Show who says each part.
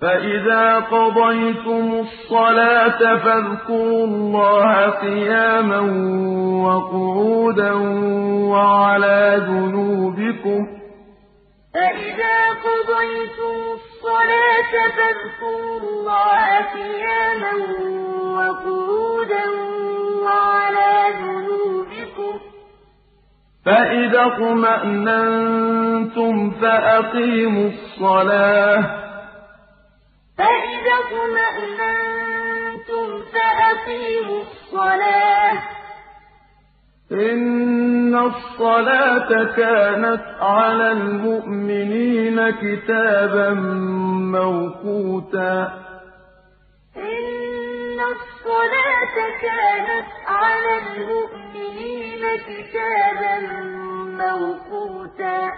Speaker 1: فَإِذَا قَضَيْتُمُ الصَّلَاةَ فَاذْكُرُوا اللَّهَ قِيَامًا وَقُعُودًا وَعَلَىٰ جُنُوبِكُمْ ۚ
Speaker 2: فَإِذَا قَضَيْتُمُ الصَّلَاةَ فَاذْكُرُوا اللَّهَ قِيَامًا وَقُعُودًا وَعَلَىٰ جُنُوبِكُمْ ۚ
Speaker 1: فَإِذَا اطْمَأْنَنتُمْ فَأَقِيمُوا الصَّلَاةَ ۚ
Speaker 2: فَإِذَا اطْمَأْنَنتُمْ فَأَقِيمُوا الصَّلَاةَ ۚ.
Speaker 1: إِنَّ الصَّلَاةَ كَانَتْ عَلَى الْمُؤْمِنِينَ كِتَابًا مَّوْقُوتًا.
Speaker 2: إِنَّ الصَّلَاةَ كَانَتْ عَلَى الْمُؤْمِنِينَ كِتَابًا مَّوْقُوتًا.